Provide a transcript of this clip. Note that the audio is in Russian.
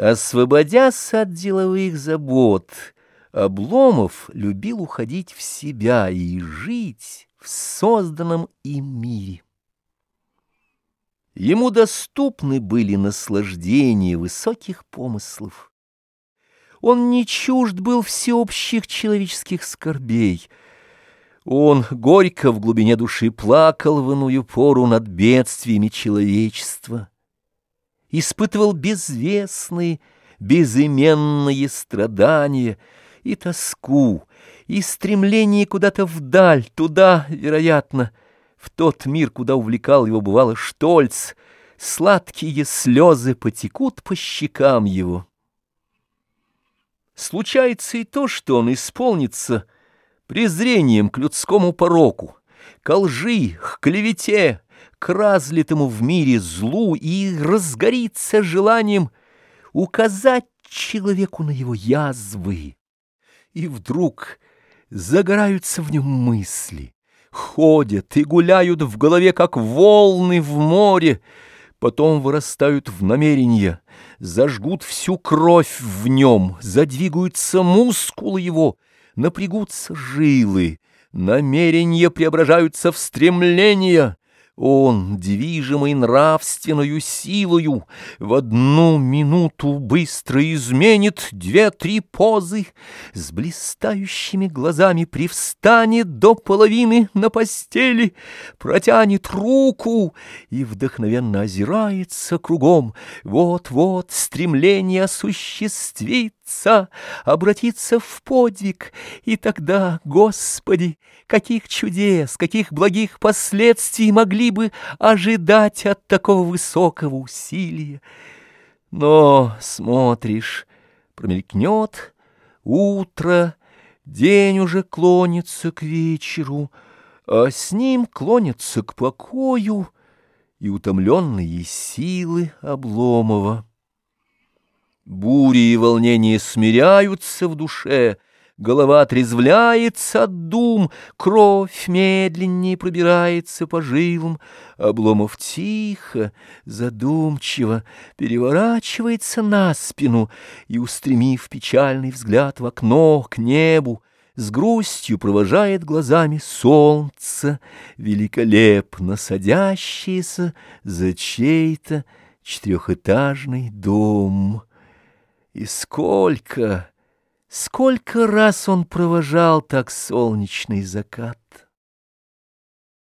Освободясь от деловых забот, Обломов любил уходить в себя и жить в созданном им мире. Ему доступны были наслаждения высоких помыслов. Он не чужд был всеобщих человеческих скорбей. Он горько в глубине души плакал в иную пору над бедствиями человечества. Испытывал безвестные, безыменные страдания и тоску, и стремление куда-то вдаль, туда, вероятно, в тот мир, куда увлекал его, бывало, Штольц, сладкие слезы потекут по щекам его. Случается и то, что он исполнится презрением к людскому пороку, к лжи, к клевете, к разлитому в мире злу и разгорится желанием указать человеку на его язвы. И вдруг загораются в нем мысли, ходят и гуляют в голове, как волны в море, потом вырастают в намерения, зажгут всю кровь в нем, задвигаются мускулы его, напрягутся жилы, намерения преображаются в стремления, он, движимый нравственную силою, в одну минуту быстро изменит две-три позы, с блистающими глазами привстанет до половины на постели, протянет руку и вдохновенно озирается кругом. Вот-вот стремление осуществиться, обратиться в подвиг, и тогда, Господи, каких чудес, каких благих последствий могли бы ожидать от такого высокого усилия. Но, смотришь, промелькнет утро, день уже клонится к вечеру, а с ним клонится к покою и утомленные силы Обломова. Бури и волнения смиряются в душе — Голова отрезвляется от дум, кровь медленнее пробирается по жилам. Обломов тихо, задумчиво переворачивается на спину и, устремив печальный взгляд в окно к небу, с грустью провожает глазами солнце, великолепно садящееся за чей-то четырехэтажный дом. И сколько... Сколько раз он провожал так солнечный закат!